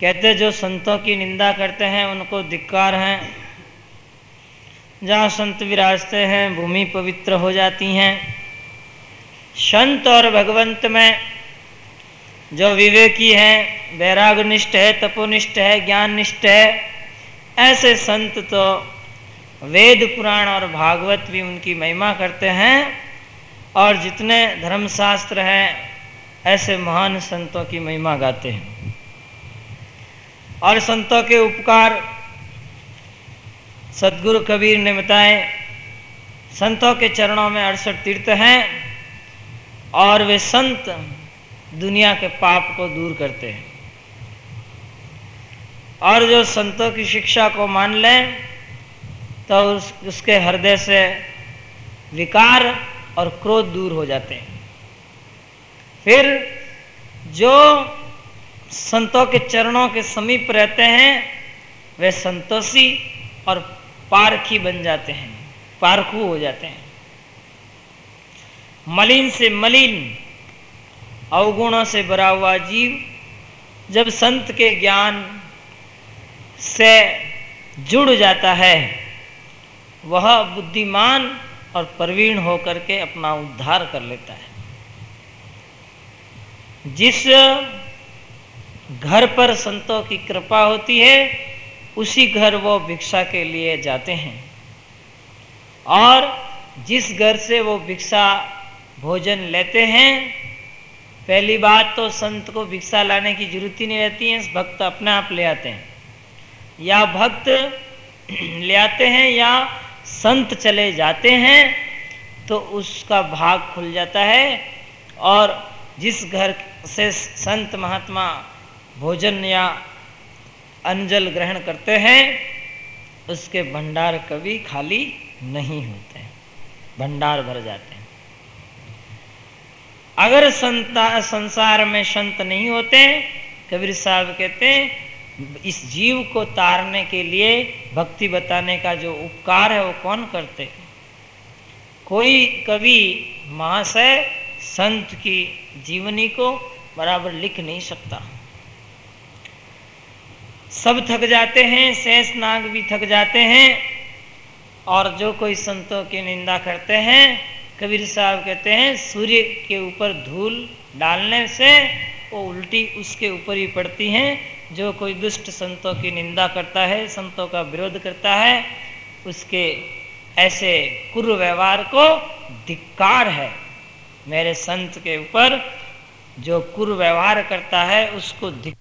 कहते जो संतों की निंदा करते हैं, उनको धिक्कार हैं। जहाँ संत विराजते हैं, भूमि पवित्र हो जाती हैं। संत और भगवंत में जो विवेकी है, वैरागनिष्ठ है, तपोनिष्ठ है, ज्ञाननिष्ठ है, ऐसे संत तो वेद पुराण और भागवत भी उनकी महिमा करते हैं और जितने धर्मशास्त्र हैं, ऐसे महान संतों की महिमा गाते हैं। और संतों के उपकार सदगुरु कबीर ने बताए। संतों के चरणों में अड़सठ तीर्थ हैं और वे संत दुनिया के पाप को दूर करते हैं। और जो संतों की शिक्षा को मान लें तो उस, उसके हृदय से विकार और क्रोध दूर हो जाते हैं। फिर जो संतों के चरणों के समीप रहते हैं, वे संतोषी और पारखी बन जाते हैं, पारखू हो जाते हैं। मलिन से मलिन, अवगुणों से भरा हुआ जीव, जब संत के ज्ञान से जुड़ जाता है, वह बुद्धिमान और प्रवीण होकर के अपना उद्धार कर लेता है। जिस घर पर संतों की कृपा होती है, उसी घर वो भिक्षा के लिए जाते हैं। और जिस घर से वो भिक्षा भोजन लेते हैं, पहली बात तो संत को भिक्षा लाने की ज़रूरत ही नहीं रहती है, भक्त अपने आप ले आते हैं। या भक्त ले आते हैं या संत चले जाते हैं तो उसका भाग खुल जाता है। और जिस घर से संत महात्मा भोजन या अंजल ग्रहण करते हैं, उसके भंडार कभी खाली नहीं होते भंडार भर जाते हैं। अगर संता, संसार में संत नहीं होते, कबीर साहब कहते हैं, इस जीव को तारने के लिए, भक्ति बताने का जो उपकार है, वो कौन करते? कोई कवि महाशय संत की जीवनी को बराबर लिख नहीं सकता। सब थक जाते हैं, शेष नाग भी थक जाते हैं। और जो कोई संतों की निंदा करते हैं, कबीर साहब कहते हैं, सूर्य के ऊपर धूल डालने से वो उल्टी उसके ऊपर ही पड़ती हैं। जो कोई दुष्ट संतों की निंदा करता है, संतों का विरोध करता है, उसके ऐसे कुर व्यवहार को धिक्कार है। मेरे संत के ऊपर जो कुर व्यवहार करता है, उसको धिक